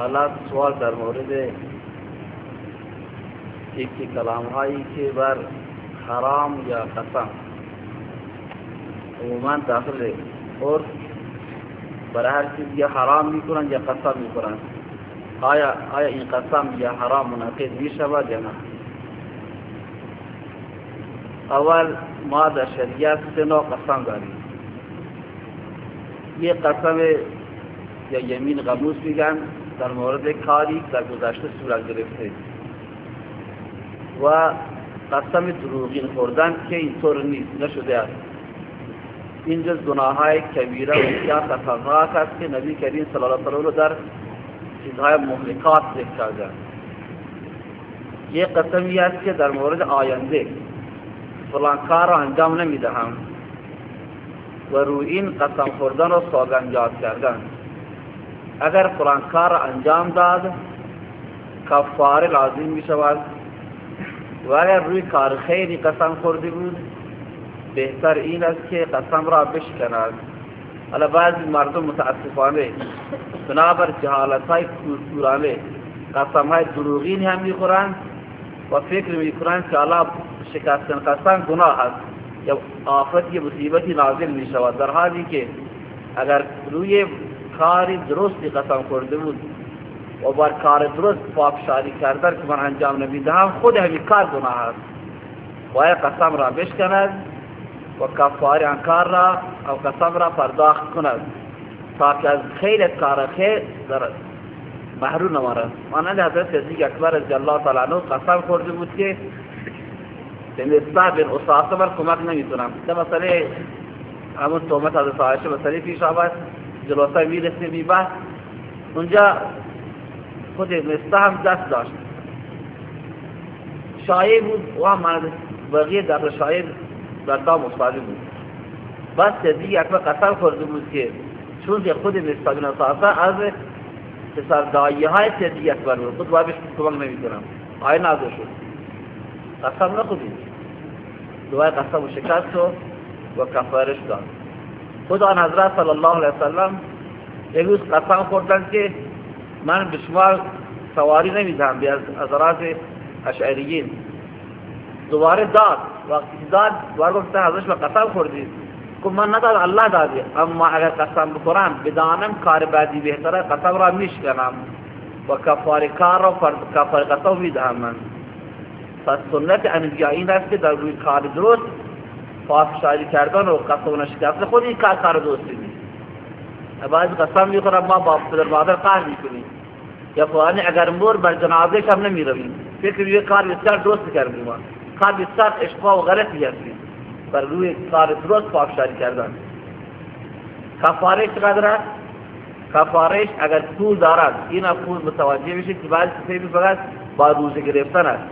حالا سوال در مورد یکی کلام هایی که بر حرام یا قسم عموما داخل عرف برای هر چیز یا حرام میکنن یا قسم میکنن آیا آیا این قسم یا حرام منعقد می شود یا نه؟ اول ما در شریعت سه نوع قسم داریم. یه قسم یا یمین غموس میگن. در مورد کاری در گذشته صورت گرفته. و قسم دروغین خوردن که اینطور نیست نشده است. این جز گناه های کبیره و بسیار خطرناک است که نبی کریم صلی الله علیه و در چیزهای مهلکات ذکر کردن یه قسمی است که در مورد آینده فلان کار را انجام نمی‌دهم و روی این قسم خوردن و سوگند یاد کردن. اگر فلان کار انجام داد کفاره لازم می شود و اگر روی کار خیری قسم خورده بود بهتر این است که قسم را بشکند حالا بعضی مردم متاسفانه بنابر جهالت های کورکورانه قسم های دروغین هم میخورند و فکر میکنند که حالا شکستن قسم گناه است. یا آفت یا مصیبتی نازل می شود در حالی که اگر روی کاری درستی قسم خورده بود. و بر کار درست پافشاری کردن که من انجام نمیدهم، خود همین کار گناه است. باید قسم را بشکند و کفاره آن کار را او قسم را پرداخت کند. تا که از خیر کار خیر در محروم نمارد مانند حضرت صدیق اکبر رضی الله تعالی عنه قسم خورده بود که به مصباح بن اصاصه بر کمک نمیتونم. ده مسئله؟ همون تومت حضرت عایشه مسئله پیش آمد. جلوسه می‌رسه میبه اونجا خود مصباح هم دست داشت. شایع بود. و هم بقیه در شایع در دام افتاده بود. بس صدیق اکبر قسم خورده بود که چون که خود مصباح بن اصاصه از پسر دایی های صدیق اکبر بود. خود باید بهش کمک نمی‌تونم آیه نازل شد. قسم نخودید دوای قسم و شکست و کفارش داد. خود آن حضرت صلی الله علیه وسلم یک روز قسم خوردن که من به شما سواری نمی‌دهم به از اشعریین. دوباره داد. وقتی داد دوباره گفتن حضرت به قسم خوردید که من نداد الله دادی. اما اگر قسم بخورم بدانم کار بعدی بهتره قسم را میشکنم. و کفار کار را کفار قسم می‌دهم من. پس سنت انبیاء این است که در روی کار درست پافشاری کردن و قسم و نشکست خود این کار کار درستی بعضی قسم می‌خورم ما با پدر مادر قهر می‌کنیم. یا فلانی اگر مور بر جنازه هم نمی رویم فکر یه کار بسیار درست کردیم ما. کار بسیار اشقا و غلطی هستیم بر روی کار درست پافشاری کردن. کفاره چقدر است؟ کفارش اگر پول دارد این پول متوجه بشه که بعضی کسی فقط با روزه گرفتن است.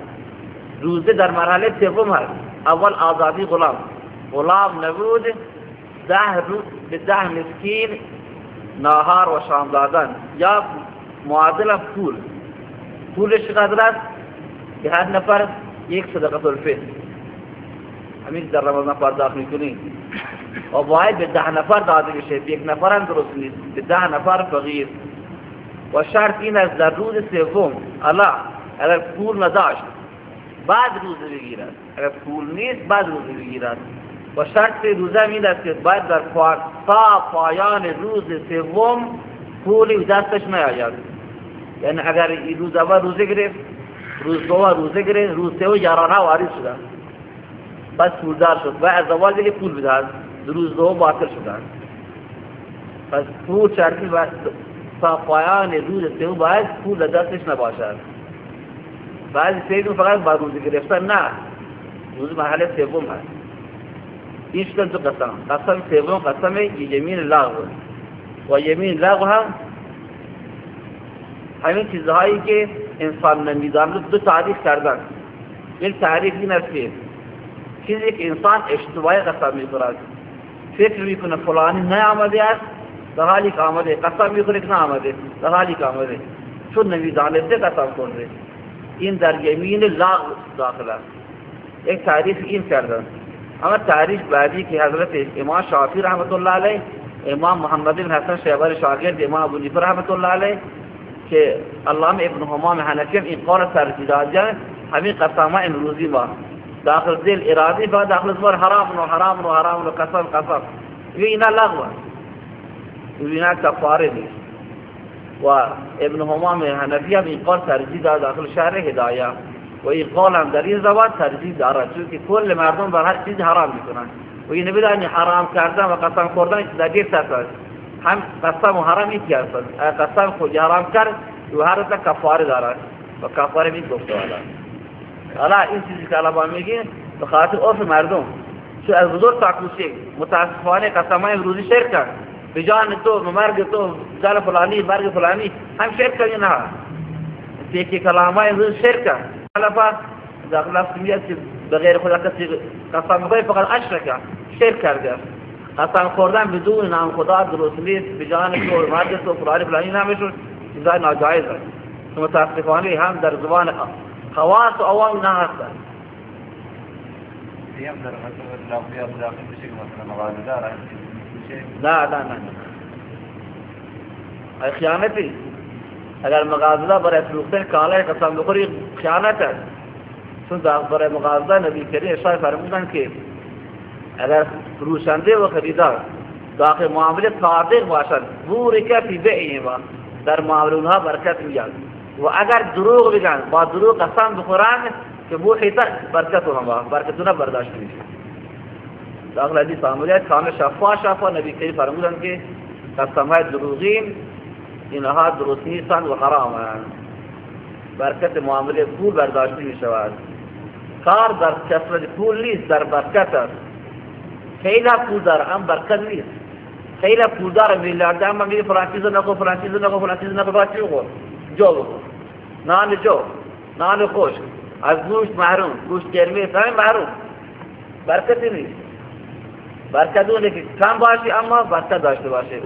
روزه در مرحله سوم هست اول آزادی غلام. غلام نبود. ده روز به ده مسکین ناهار و شام دادن یا معادل پول. پولش قدر است؟ که هر نفر یک صدقه الفطر همین در رمضان پرداخت می‌کنیم و باید به ده نفر داده بشه. به یک نفر هم درست نیست. به ده نفر فقیر. و شرط این است در روز سوم الله اگر پول نداشت بعد روزه بگیرد. اگر پول نیست بعد روزه بگیرد. و شرط روزه این است که باید در تا پایان روز سوم پولی دستش نیاید. یعنی اگر این روز اول روزه گرفت روز دو روزه گرفت روز و یارانه واریز شدن بس پولدار شد و از اول دیگه پول بدهد. روز دو باطل شدن پس پول شرطی باید تا پایان روز سوم باید پول دستش نباشد. بعضی فکر فقط با روزه گرفتن نه. روز مرحله سوم هست. عشق تو قسم قسم سے وہ قسم ہے یہ یمین لاغ و یمین لاغ ہمیں چیزہائی کے انسان نے نظام دو تعریف کردہ پھر تعریف کی نرسی پھر ایک انسان اشتباعی قسم اقرار فکر بھی کنے فلانی نہ آمد ہے دہالی کا آمد ہے قسم بھی کنے آمد ہے دہالی کا آمد ہے شو نبی دانے دے قسم کن رہے ان در یمین لاغ داخلہ ایک تعریف ان کردہ اگر تاریخ بازی کی حضرت امام شافی رحمۃ اللہ علیہ، امام محمد بن حسن شہبر شاگرد، امام ابو نفر رحمۃ اللہ علیہ، کہ علامہ ابن حمام حنکم این قول سرکیدادیان ہمیں قسمه امروزی با۔ داخل دل ارادی با، داخل زبر حرام نو حرام نو حرام نو، قسم قسم۔ اینا یہ اینا کفارے دی۔ و ابن حمام میں هم این قول سرکی داد، داخل شہر ہدایہ۔ و قول هم در این زبان ترجیح داره چون که کل مردم بر هر چیز حرام می‌کنن. و این بدانی حرام کردن و قسم خوردن در دیر سرسل هم قسم و حرام یکی هستند قسم خود حرام کرد و هر تا کفاره دارد و کفاره می گفته حالا این چیزی که علما میگه به خاطر عرف مردم. چون از بزرگ تا متاسفانه قسم های روزی شرک کرد به جان تو مرگ تو جان فلانی مرگ فلانی هم شرک کنی نه یکی کلام های روزی شرک کرد حالا داخل نفس میاد که بغیر خدا کسی قسم میگه فقط اشرک شرک کرده. قسم خوردن بدون نام خدا درست نیست. به جان تو مرد تو فلانی فلانی نامشون چیزای ناجایز است متاسفانه هم در زبان خواص و عوام نه هستن نه نه نه خیانتی. اگر مغازه برای فروختن کالای قسم بخوری خیانت است چون برای مغازه نبی کریم اشاره فرمودن که اگر فروشنده و خریدار داخل معامله صادق باشد بورک فی بیعهما در معامله اونها برکت میاد و اگر دروغ بگن، با دروغ قسم بخورن که بو حیطه برکت اونها برکتونه برداشت میشه داخل حدیث آمده کامل شفا شفا نبی کریم فرمودن که قسم های دروغین اینها درست نیستند و حرامند برکت معامله پول برداشته می شود کار در کسرت پول نیست در برکت است خیلی پول داره هم برکت نیست خیلی پول داره میلیارد اما میگه چیز نکن فلان چیز نکن فلان چیز بخور جو بخور نان جو. نان خوش. از گوشت محروم. گوشت گرمی همه محروم. برکتی نیست. برکت اونه که کم باشه اما برکت داشته باشه